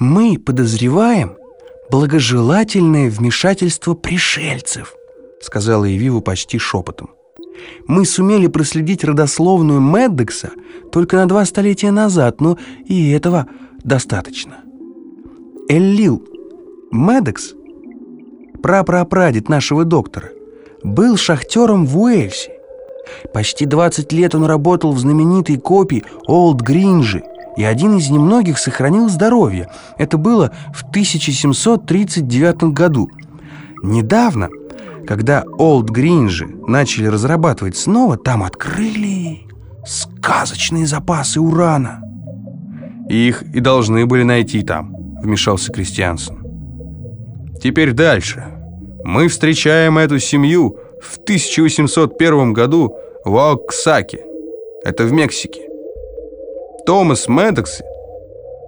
Мы подозреваем благожелательное вмешательство пришельцев, сказала Эвива почти шепотом. Мы сумели проследить родословную Меддекса только на два столетия назад, но и этого достаточно. Эллил Медекс, прапрапрадед нашего доктора, был шахтером в Уэльсе. Почти 20 лет он работал в знаменитой копии Олд Гринджи, и один из немногих сохранил здоровье. Это было в 1739 году. Недавно когда Олд Гринджи начали разрабатывать снова, там открыли сказочные запасы урана. Их и должны были найти там, вмешался Кристиансон. Теперь дальше. Мы встречаем эту семью в 1801 году в Оксаке. Это в Мексике. Томас Медекс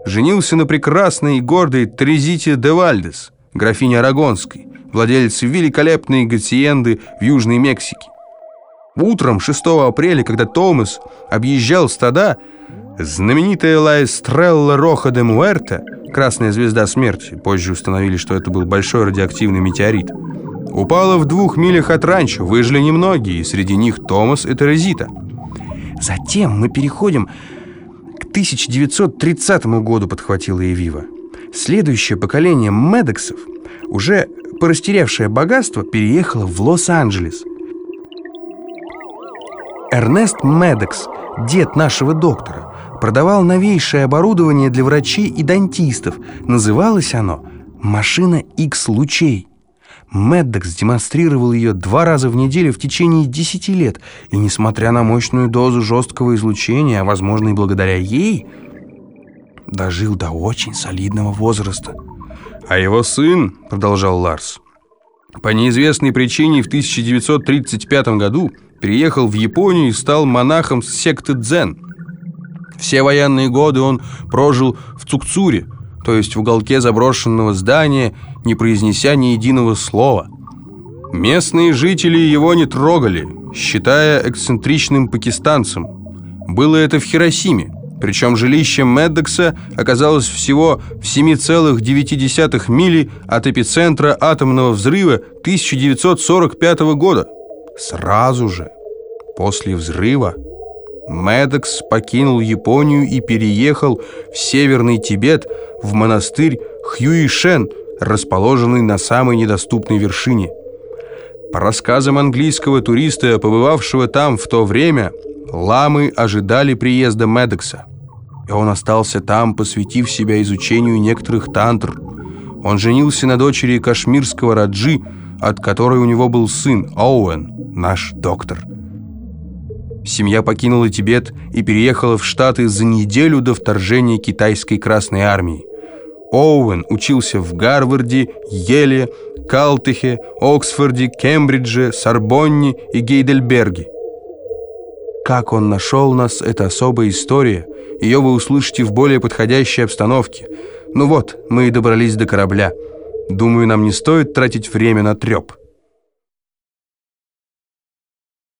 женился на прекрасной и гордой Трезите де Вальдес, графине Арагонской, владелец великолепной гациенды в Южной Мексике. Утром 6 апреля, когда Томас объезжал стада, знаменитая Ла Эстрелла Роха де Муэрта, красная звезда смерти, позже установили, что это был большой радиоактивный метеорит, упала в двух милях от ранчо, выжили немногие, и среди них Томас и Терезита. Затем мы переходим 1930 году, подхватила Эвива. Следующее поколение Медексов уже порастерявшее богатство, переехала в Лос-Анджелес. Эрнест Медекс, дед нашего доктора, продавал новейшее оборудование для врачей и дантистов. Называлось оно «Машина X-лучей». Меддекс демонстрировал ее два раза в неделю в течение десяти лет, и, несмотря на мощную дозу жесткого излучения, возможно, и благодаря ей, дожил до очень солидного возраста – а его сын, продолжал Ларс, по неизвестной причине в 1935 году переехал в Японию и стал монахом секты дзен. Все военные годы он прожил в Цукцуре, то есть в уголке заброшенного здания, не произнеся ни единого слова. Местные жители его не трогали, считая эксцентричным пакистанцем. Было это в Хиросиме. Причем жилище Меддекса оказалось всего в 7,9 мили от эпицентра атомного взрыва 1945 года. Сразу же после взрыва Медекс покинул Японию и переехал в Северный Тибет в монастырь Хьюишен, расположенный на самой недоступной вершине. По рассказам английского туриста, побывавшего там в то время, ламы ожидали приезда Медекса и он остался там, посвятив себя изучению некоторых тантр. Он женился на дочери кашмирского Раджи, от которой у него был сын, Оуэн, наш доктор. Семья покинула Тибет и переехала в Штаты за неделю до вторжения китайской Красной Армии. Оуэн учился в Гарварде, Еле, Калтехе, Оксфорде, Кембридже, Сорбонне и Гейдельберге. Как он нашел нас, это особая история – ее вы услышите в более подходящей обстановке. Ну вот, мы и добрались до корабля. Думаю, нам не стоит тратить время на треп».